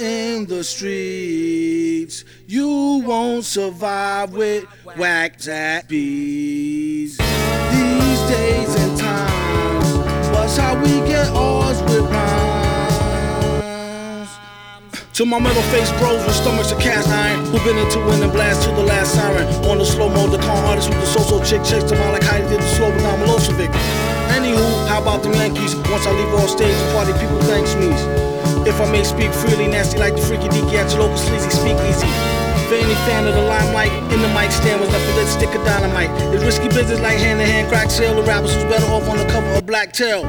in the streets. You won't survive with whack that bees. These days and times, what's how we get ours with rhymes. To my metal face bros with stomachs of cast iron who've been into winning blast to the last siren On the slow mo, the con artist with the so-so chick Chase them out like Heidi did the slow without Milosevic Anywho, how about them Yankees? Once I leave off stage, the party people thanks me If I may speak freely, nasty like the freaky deaky at your local sleazy speakeasy for any fan of the limelight, in the mic stand was nothing but a stick of dynamite. It's risky business like hand to hand crack sale. The rappers who's better off on the cover of Black Tail.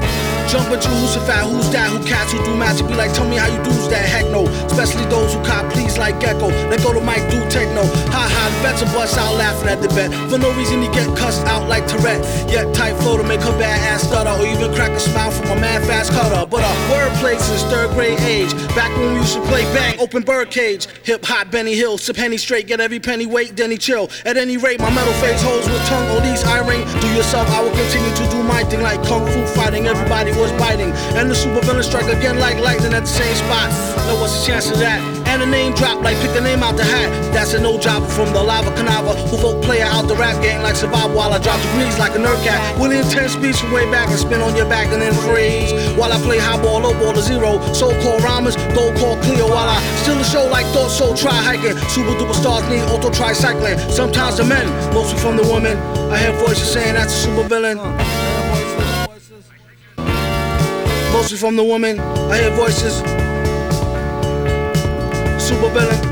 Jump at you, who's a fat, who's that, who cats, who do magic. Be like, tell me how you do's that. Heck no, especially those who cop please like Gekko. Let go to Mike, do techno. Ha ha, the bets'll bust out laughing at the bet. For no reason, he get cussed out like Tourette. Yet tight flow to make her bad ass stutter, or even crack a smile from a mad fast cutter. But a word wordplay since third grade age. Back when we used to play bang, open birdcage. Hip hop, Benny Hill, sip penny straight, get every penny weight, then he chill. At any rate, my metal face holds with tongue, all these I. Do yourself, I will continue to do my thing like kung fu fighting. Everybody was biting, and the super villain strike again like lightning at the same spot. Now what's the chance of that? And a name drop like pick a name out the hat. That's a no job from the lava canava who vote player out the rap game like survival while I drop degrees like a nerd cat. With intense speech from way back and spin on your back and then freeze. While I play high ball, low ball to zero. So called rhymers, go call clear while I still a show like thought so try hiking. Super duper stars need auto tricycling. Sometimes the men, mostly from the women. I hear voices saying that's a super villain. Mostly from the woman, I hear voices. Supervillain